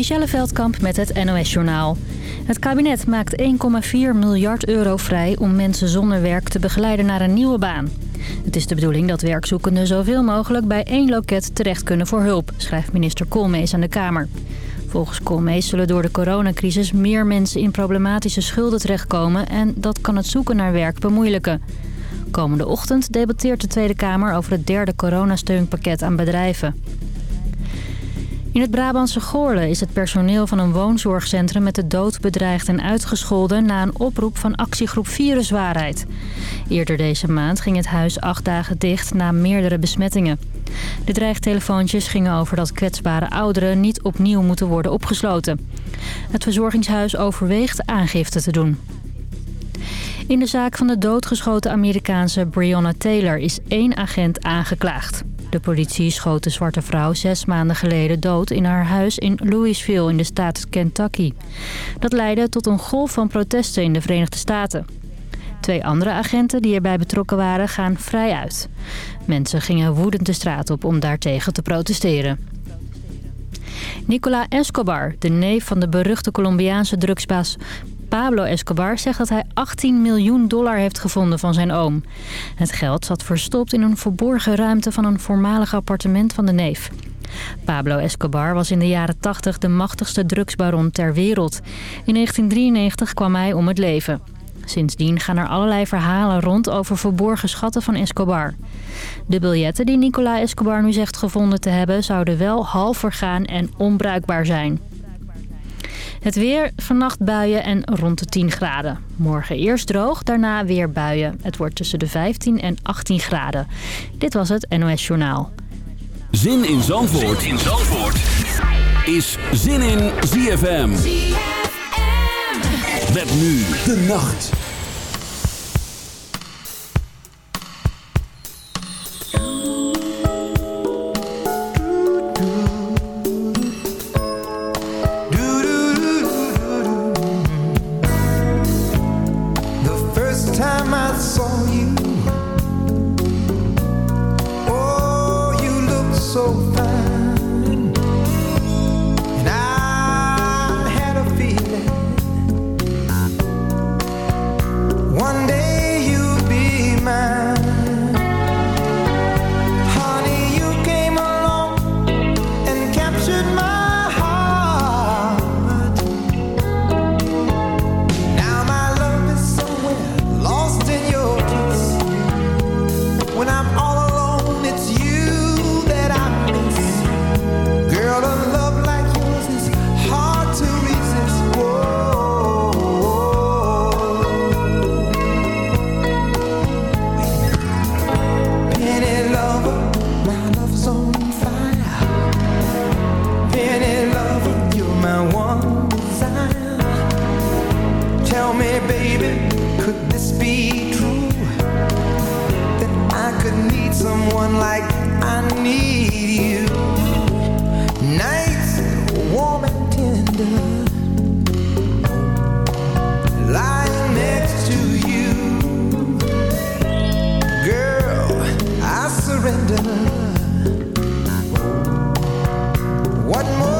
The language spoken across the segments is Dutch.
Michelle Veldkamp met het NOS-journaal. Het kabinet maakt 1,4 miljard euro vrij om mensen zonder werk te begeleiden naar een nieuwe baan. Het is de bedoeling dat werkzoekenden zoveel mogelijk bij één loket terecht kunnen voor hulp, schrijft minister Koolmees aan de Kamer. Volgens Koolmees zullen door de coronacrisis meer mensen in problematische schulden terechtkomen en dat kan het zoeken naar werk bemoeilijken. Komende ochtend debatteert de Tweede Kamer over het derde coronasteunpakket aan bedrijven. In het Brabantse Goorle is het personeel van een woonzorgcentrum met de dood bedreigd en uitgescholden na een oproep van actiegroep Viruswaarheid. Eerder deze maand ging het huis acht dagen dicht na meerdere besmettingen. De dreigtelefoontjes gingen over dat kwetsbare ouderen niet opnieuw moeten worden opgesloten. Het verzorgingshuis overweegt aangifte te doen. In de zaak van de doodgeschoten Amerikaanse Breonna Taylor is één agent aangeklaagd. De politie schoot de zwarte vrouw zes maanden geleden dood in haar huis in Louisville in de staat Kentucky. Dat leidde tot een golf van protesten in de Verenigde Staten. Twee andere agenten die erbij betrokken waren gaan vrij uit. Mensen gingen woedend de straat op om daartegen te protesteren. Nicola Escobar, de neef van de beruchte Colombiaanse drugsbaas Pablo Escobar zegt dat hij 18 miljoen dollar heeft gevonden van zijn oom. Het geld zat verstopt in een verborgen ruimte van een voormalig appartement van de neef. Pablo Escobar was in de jaren 80 de machtigste drugsbaron ter wereld. In 1993 kwam hij om het leven. Sindsdien gaan er allerlei verhalen rond over verborgen schatten van Escobar. De biljetten die Nicola Escobar nu zegt gevonden te hebben... zouden wel half vergaan en onbruikbaar zijn. Het weer, vannacht buien en rond de 10 graden. Morgen eerst droog, daarna weer buien. Het wordt tussen de 15 en 18 graden. Dit was het NOS Journaal. Zin in Zandvoort, zin in Zandvoort. is Zin in ZFM. ZFM. Met nu de nacht. What more?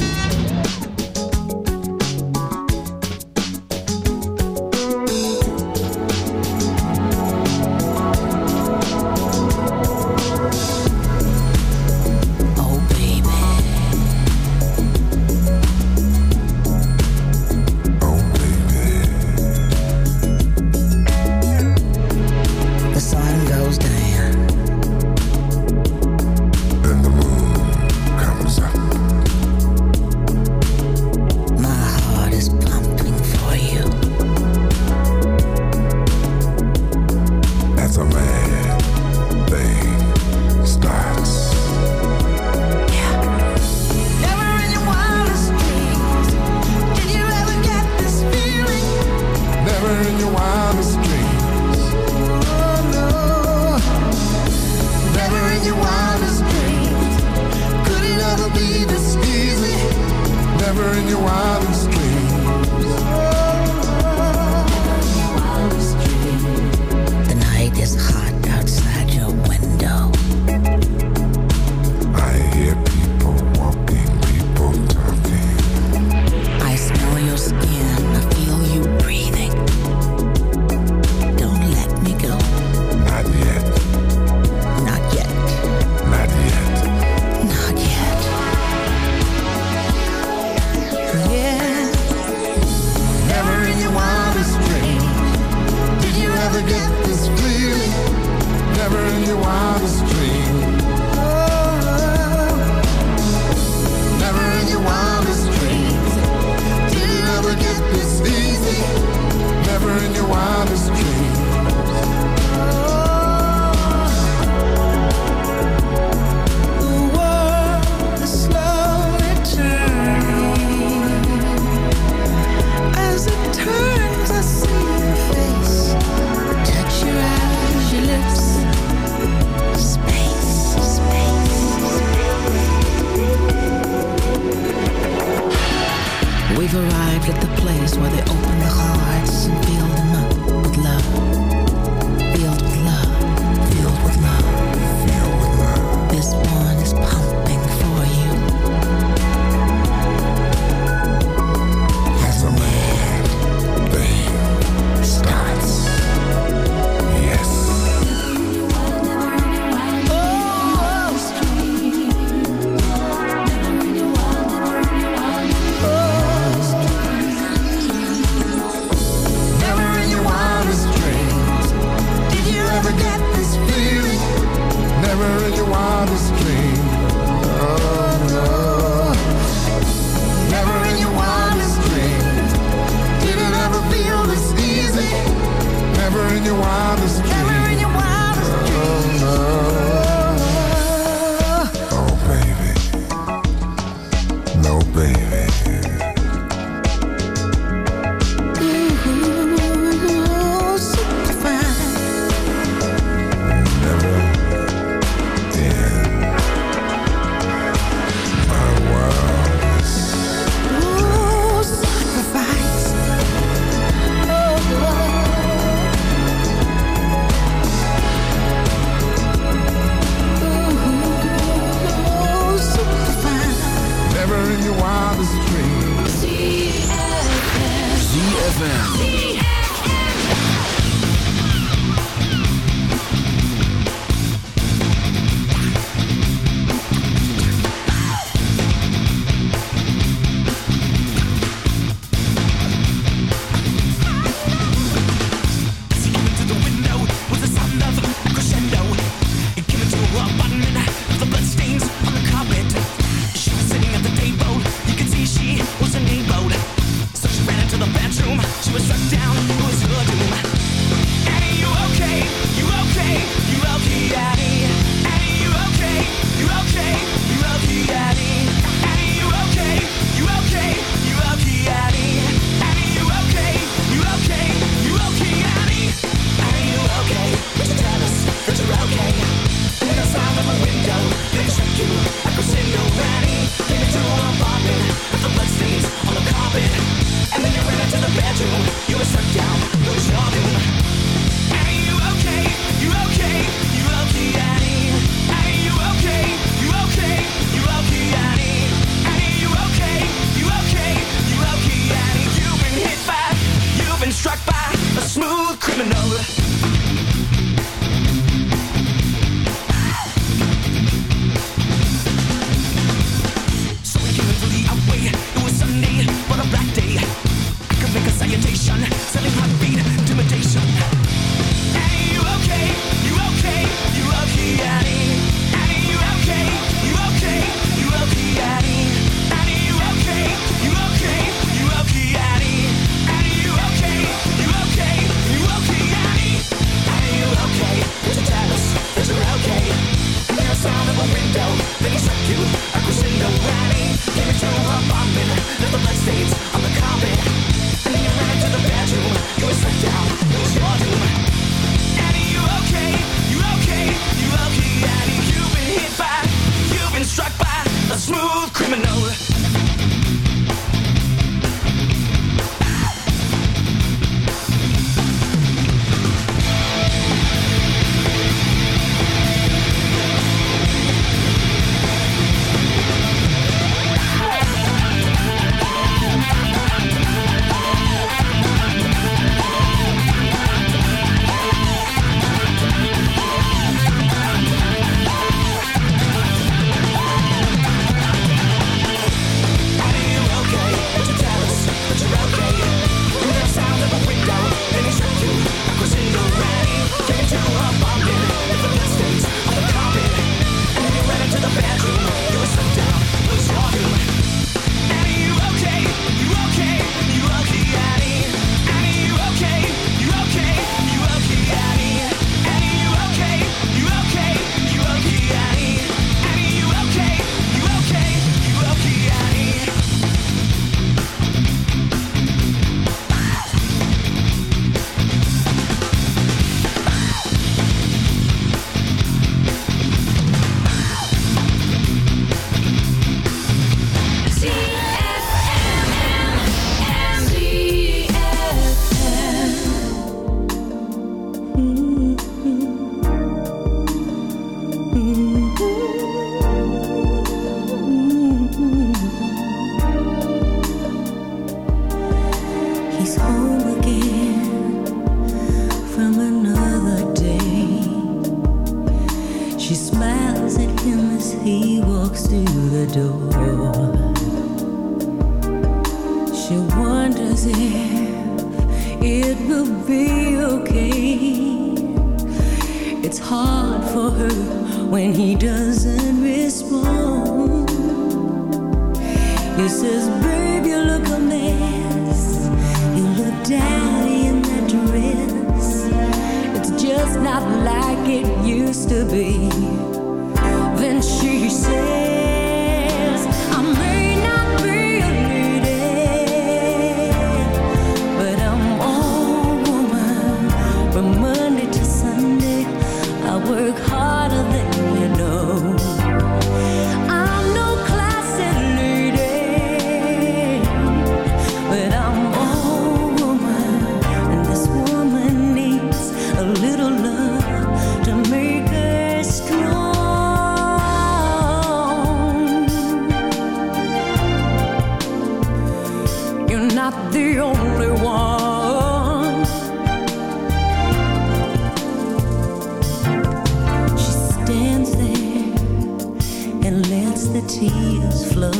and lets the tears flow.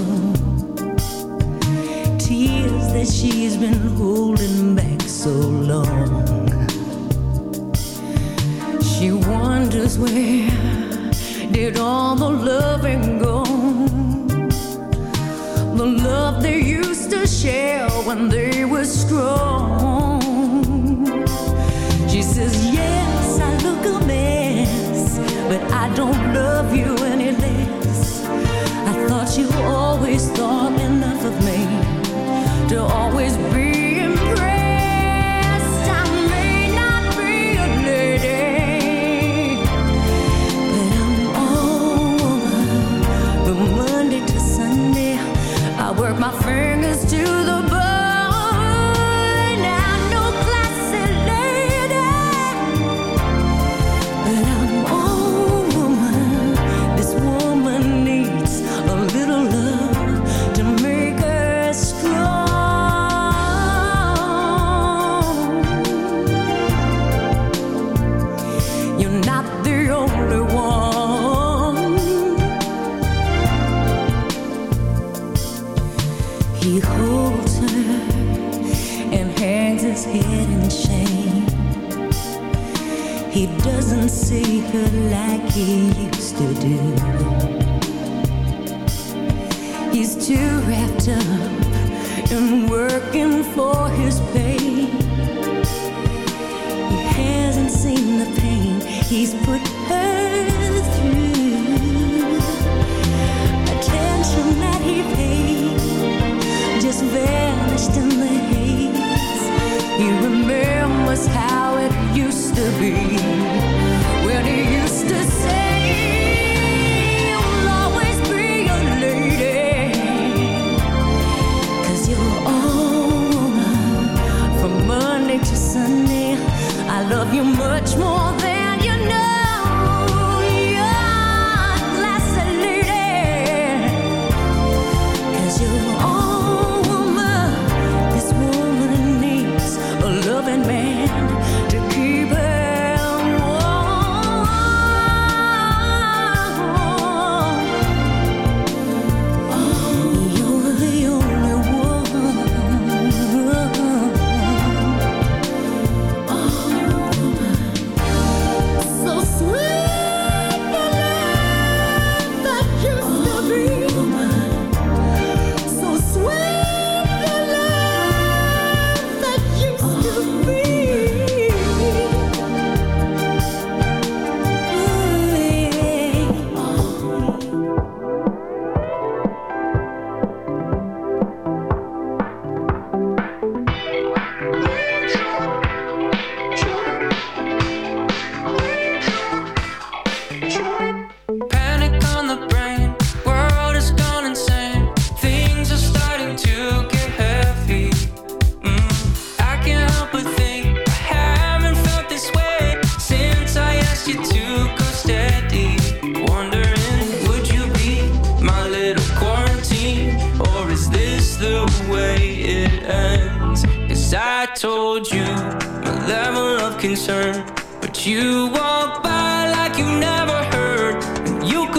Tears that she's been holding back so long. She wonders where did all the loving go? The love they used to share when they were strong. always felt like he used to do. He's too wrapped up in working for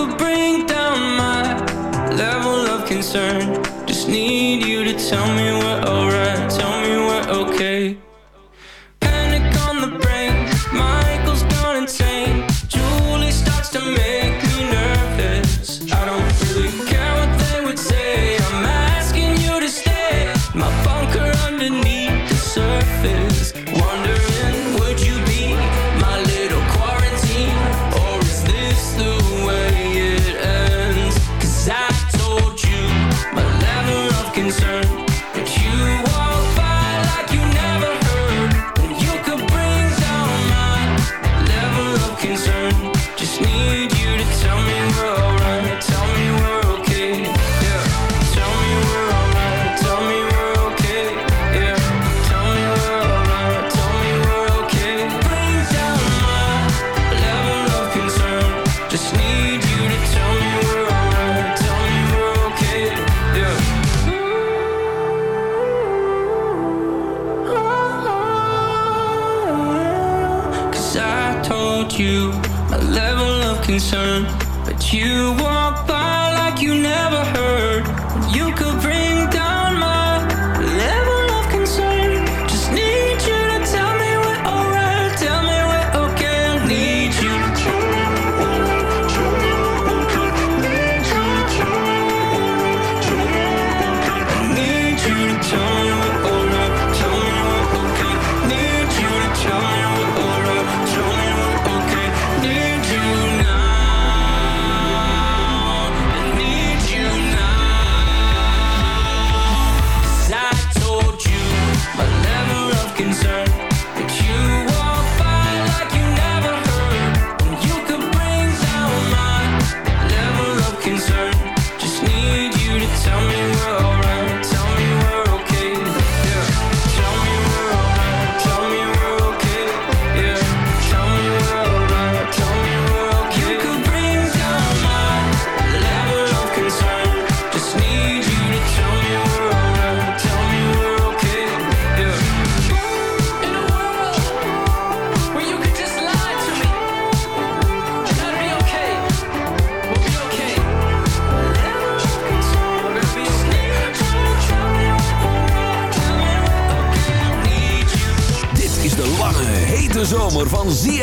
could bring down my level of concern. Just need you to tell me we're alright Tell me we're okay. Concern.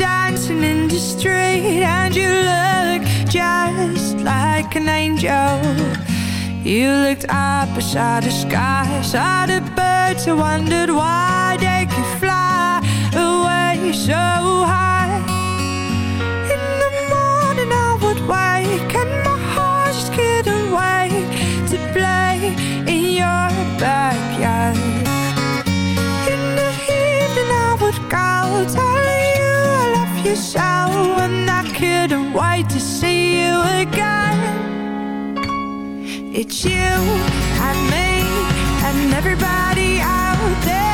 dancing in the street and you look just like an angel. You looked up beside the sky, saw the birds, I wondered why they could fly away so you and me and everybody out there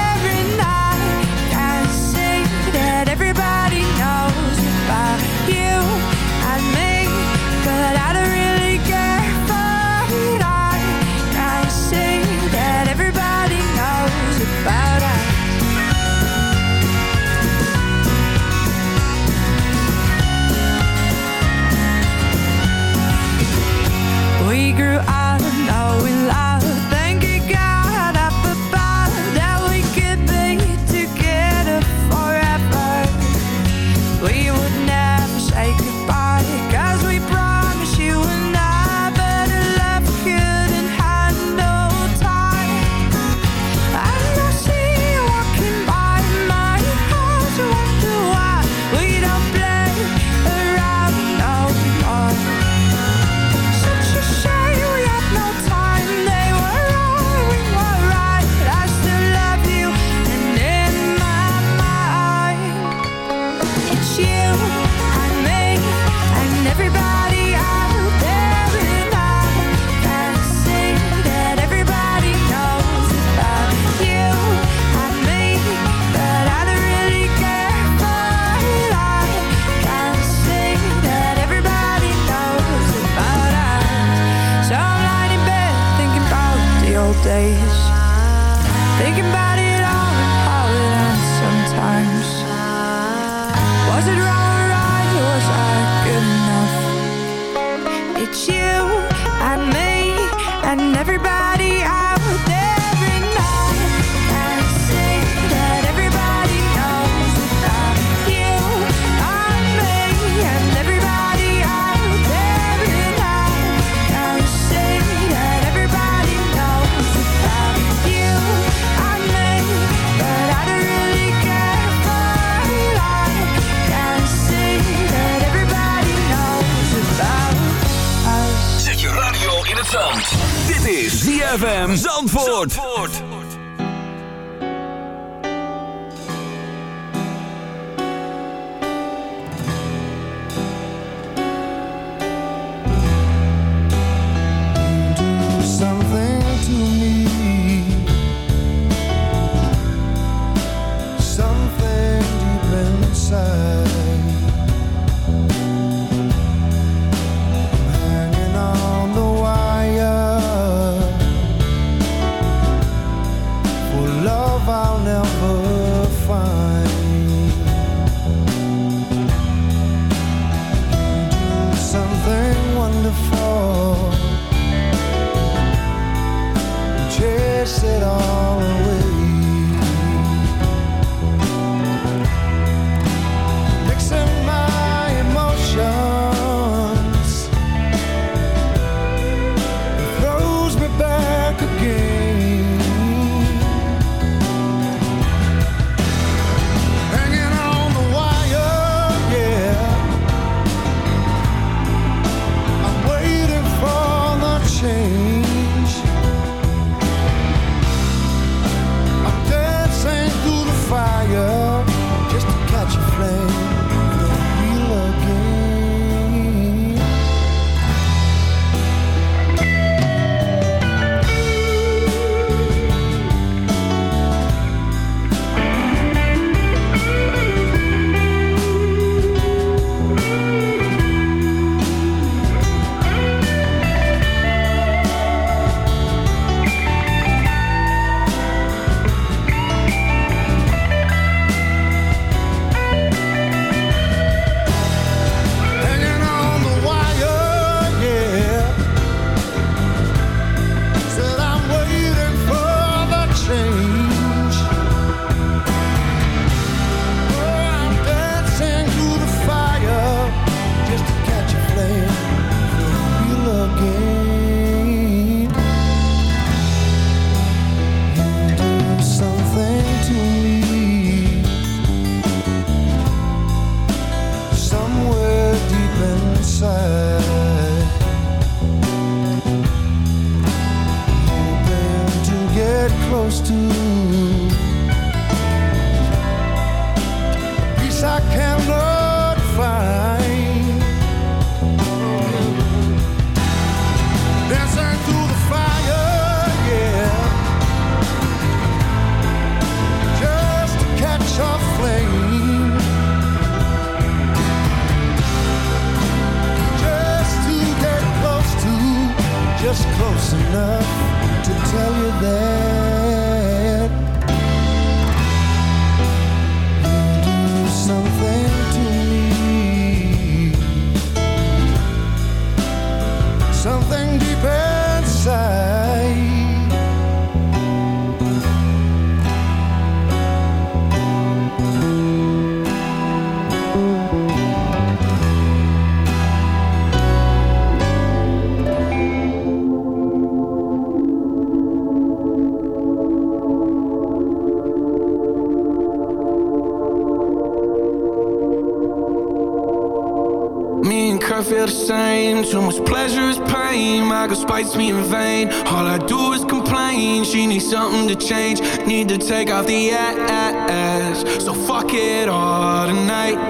So much pleasure is pain. My girl spites me in vain. All I do is complain. She needs something to change. Need to take off the ass. So fuck it all tonight.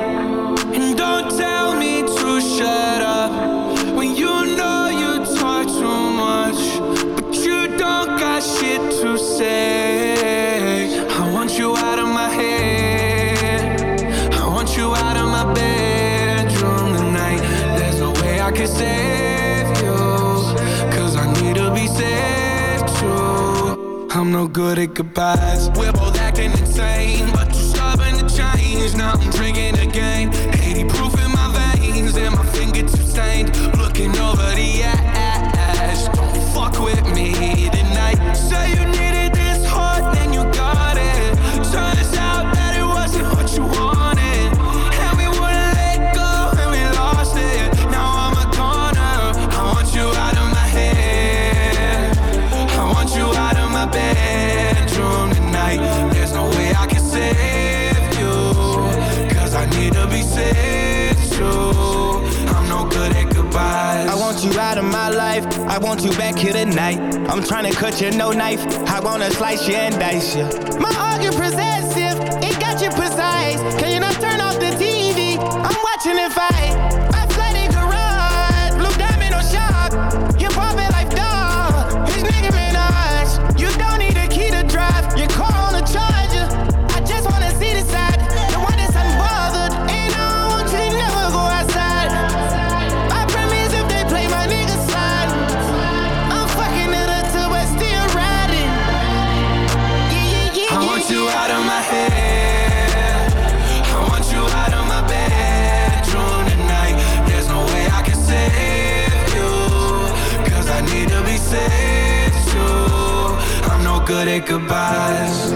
goodbyes want you back here tonight. I'm trying to cut you no knife. I wanna slice you and dice you. My argument present. good at goodbyes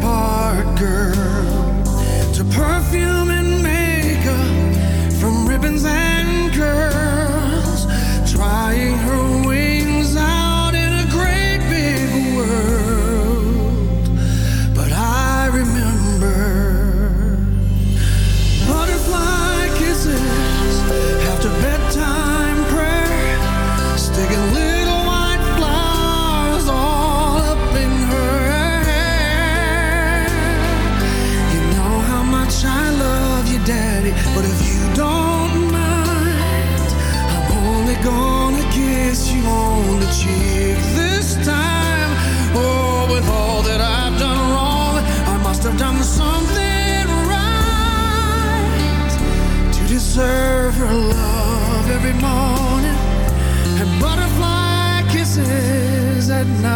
part girl. To perfume said no.